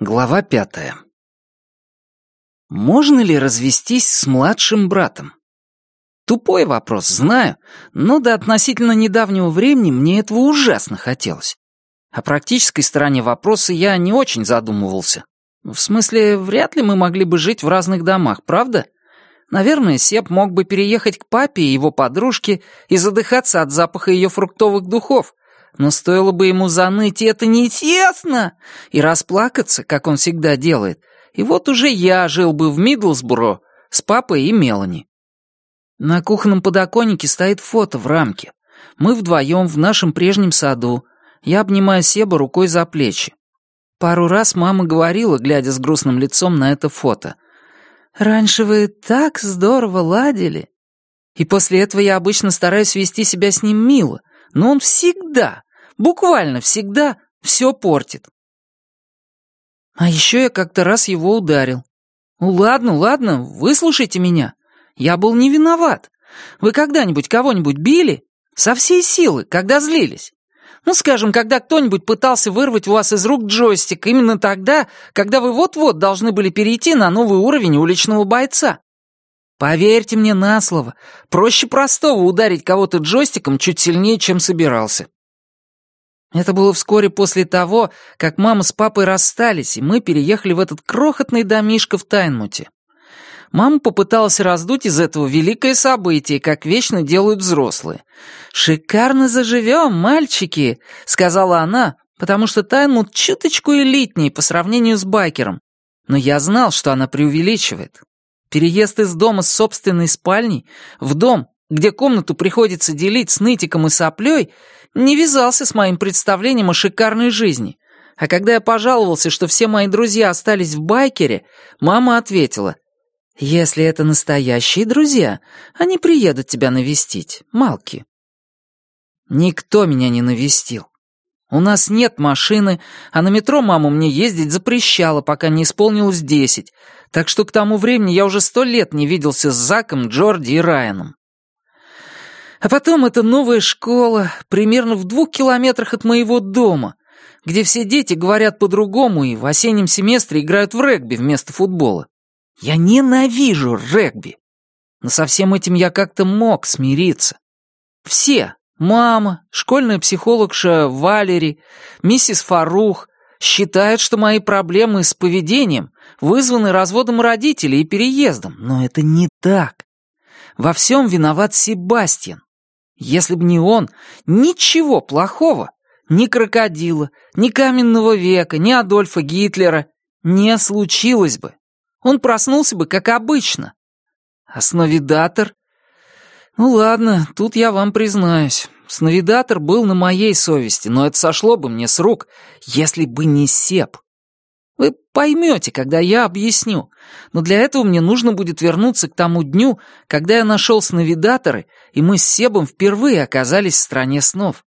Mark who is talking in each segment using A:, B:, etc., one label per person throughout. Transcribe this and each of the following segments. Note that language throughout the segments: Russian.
A: Глава пятая. Можно ли развестись с младшим братом? Тупой вопрос, знаю, но до относительно недавнего времени мне этого ужасно хотелось. О практической стороне вопроса я не очень задумывался. В смысле, вряд ли мы могли бы жить в разных домах, правда? Наверное, Сеп мог бы переехать к папе и его подружке и задыхаться от запаха ее фруктовых духов, но стоило бы ему заныть, и это неинтересно, и расплакаться, как он всегда делает, и вот уже я жил бы в Мидлсбро с папой и Мелани. На кухонном подоконнике стоит фото в рамке. Мы вдвоем в нашем прежнем саду. Я обнимаю Себа рукой за плечи. Пару раз мама говорила, глядя с грустным лицом на это фото. «Раньше вы так здорово ладили». И после этого я обычно стараюсь вести себя с ним мило, но он всегда, буквально всегда, все портит. А еще я как-то раз его ударил. «Ну ладно, ладно, выслушайте меня. Я был не виноват. Вы когда-нибудь кого-нибудь били? Со всей силы, когда злились? Ну, скажем, когда кто-нибудь пытался вырвать у вас из рук джойстик именно тогда, когда вы вот-вот должны были перейти на новый уровень уличного бойца. Поверьте мне на слово, проще простого ударить кого-то джойстиком чуть сильнее, чем собирался. Это было вскоре после того, как мама с папой расстались, и мы переехали в этот крохотный домишко в Тайнмуте. Мама попыталась раздуть из этого великое событие, как вечно делают взрослые. «Шикарно заживем, мальчики», — сказала она, потому что Тайнмут чуточку элитней по сравнению с байкером. Но я знал, что она преувеличивает. Переезд из дома с собственной спальней в дом, где комнату приходится делить с нытиком и соплей, не вязался с моим представлением о шикарной жизни. А когда я пожаловался, что все мои друзья остались в байкере, мама ответила — если это настоящие друзья, они приедут тебя навестить, Малки. Никто меня не навестил. У нас нет машины, а на метро мама мне ездить запрещала, пока не исполнилось десять, так что к тому времени я уже сто лет не виделся с Заком, Джорди и Райаном. А потом эта новая школа, примерно в двух километрах от моего дома, где все дети говорят по-другому и в осеннем семестре играют в регби вместо футбола. Я ненавижу регби. Но со всем этим я как-то мог смириться. Все, мама, школьная психологша Валери, миссис Фарух, считают, что мои проблемы с поведением вызваны разводом родителей и переездом, но это не так. Во всем виноват Себастьян. Если бы не он, ничего плохого, ни крокодила, ни каменного века, ни Адольфа Гитлера не случилось бы. Он проснулся бы, как обычно. А сновидатор? Ну ладно, тут я вам признаюсь. Сновидатор был на моей совести, но это сошло бы мне с рук, если бы не Сеп. Вы поймете, когда я объясню. Но для этого мне нужно будет вернуться к тому дню, когда я нашел сновидаторы, и мы с Себом впервые оказались в стране снов.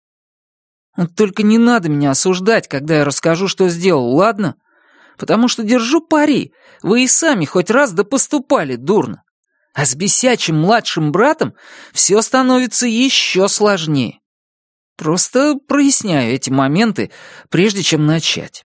A: Только не надо меня осуждать, когда я расскажу, что сделал, ладно? потому что держу пари, вы и сами хоть раз да поступали дурно. А с бесячим младшим братом все становится еще сложнее. Просто проясняю эти моменты, прежде чем начать.